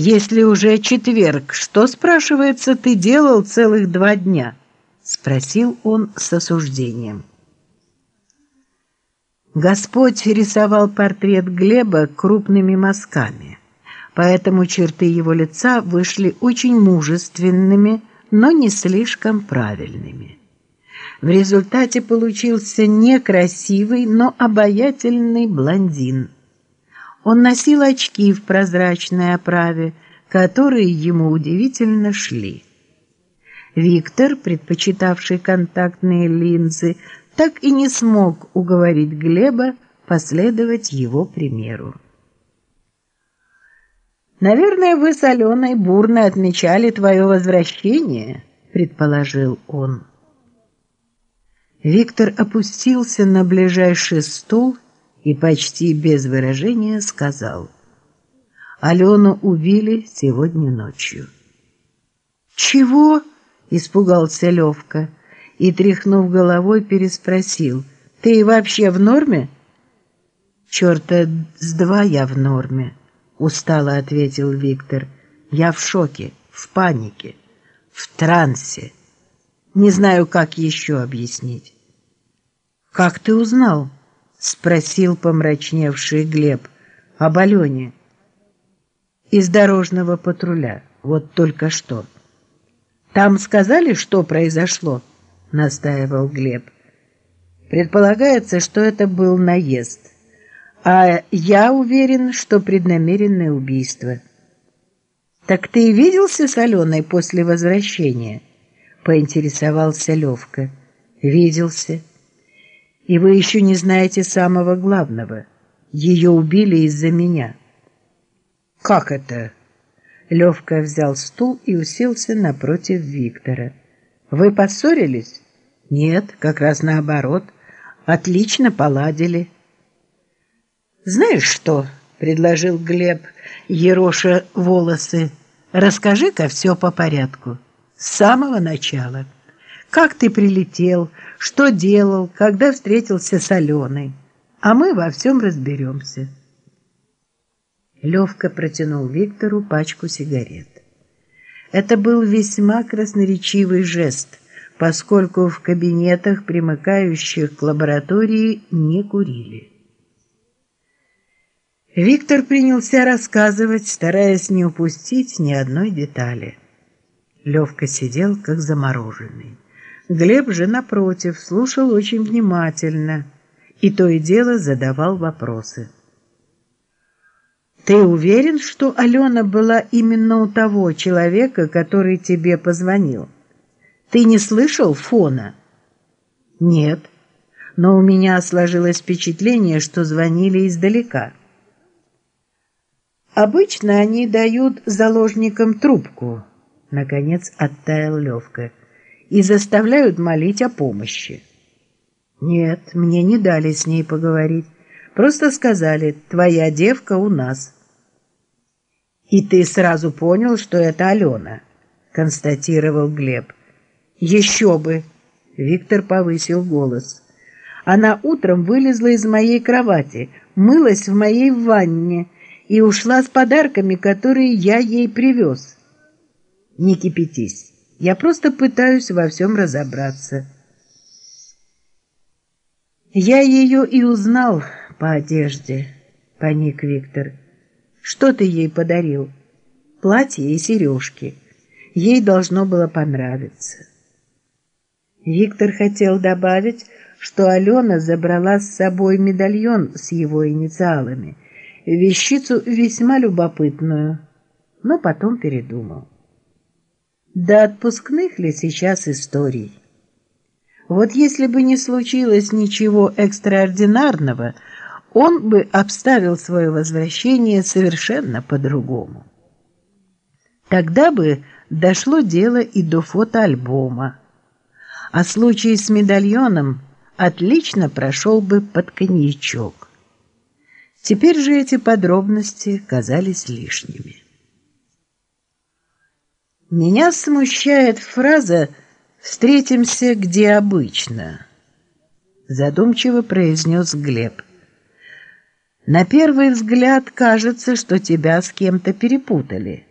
Если уже четверг, что, спрашивается, ты делал целых два дня? Спросил он с осуждением. Господь рисовал портрет Глеба крупными мазками, поэтому черты его лица вышли очень мужественными, но не слишком правильными. В результате получился некрасивый, но обаятельный блондин – он носил очки в прозрачной оправе, которые ему удивительно шли. Виктор, предпочитавший контактные линзы, так и не смог уговорить Глеба последовать его примеру. «Наверное, вы с Аленой бурно отмечали твое возвращение», — предположил он. Виктор опустился на ближайший стул и почти без выражения сказал «Алену убили сегодня ночью». «Чего?» – испугался Левка и, тряхнув головой, переспросил «Ты вообще в норме?» «Черта с два я в норме», – устало ответил Виктор. «Я в шоке, в панике, в трансе. Не знаю, как еще объяснить». «Как ты узнал?» — спросил помрачневший Глеб. «Об Алене». «Из дорожного патруля. Вот только что». «Там сказали, что произошло?» — настаивал Глеб. «Предполагается, что это был наезд. А я уверен, что преднамеренное убийство». «Так ты и виделся с Аленой после возвращения?» — поинтересовался Левка. «Виделся». И вы еще не знаете самого главного. Ее убили из-за меня. Как это? Левка взял стул и уселся напротив Виктора. Вы поссорились? Нет, как раз наоборот. Отлично поладили. Знаешь что? предложил Глеб, ероша волосы. Расскажи-ка все по порядку. С самого начала. Как ты прилетел, что делал, когда встретился с Аленой. А мы во всем разберемся. Левка протянул Виктору пачку сигарет. Это был весьма красноречивый жест, поскольку в кабинетах, примыкающих к лаборатории, не курили. Виктор принялся рассказывать, стараясь не упустить ни одной детали. Левка сидел, как замороженный. Глеб же, напротив, слушал очень внимательно и то и дело задавал вопросы. «Ты уверен, что Алена была именно у того человека, который тебе позвонил? Ты не слышал фона?» «Нет, но у меня сложилось впечатление, что звонили издалека». «Обычно они дают заложникам трубку», — наконец оттаял Левка и заставляют молить о помощи. Нет, мне не дали с ней поговорить. Просто сказали, твоя девка у нас. И ты сразу понял, что это Алена, констатировал Глеб. Еще бы, Виктор повысил голос. Она утром вылезла из моей кровати, мылась в моей ванне и ушла с подарками, которые я ей привез. Не кипятись. Я просто пытаюсь во всем разобраться. Я ее и узнал по одежде, паник Виктор. Что ты ей подарил? Платье и сережки. Ей должно было понравиться. Виктор хотел добавить, что Алена забрала с собой медальон с его инициалами, вещицу весьма любопытную, но потом передумал. Да отпускных ли сейчас историй? Вот если бы не случилось ничего экстраординарного, он бы обставил свое возвращение совершенно по-другому. Тогда бы дошло дело и до фотоальбома. А случай с медальоном отлично прошел бы под коньячок. Теперь же эти подробности казались лишними. Меня смущает фраза «встретимся где обычно», задумчиво произнес Глеб. На первый взгляд кажется, что тебя с кем-то перепутали.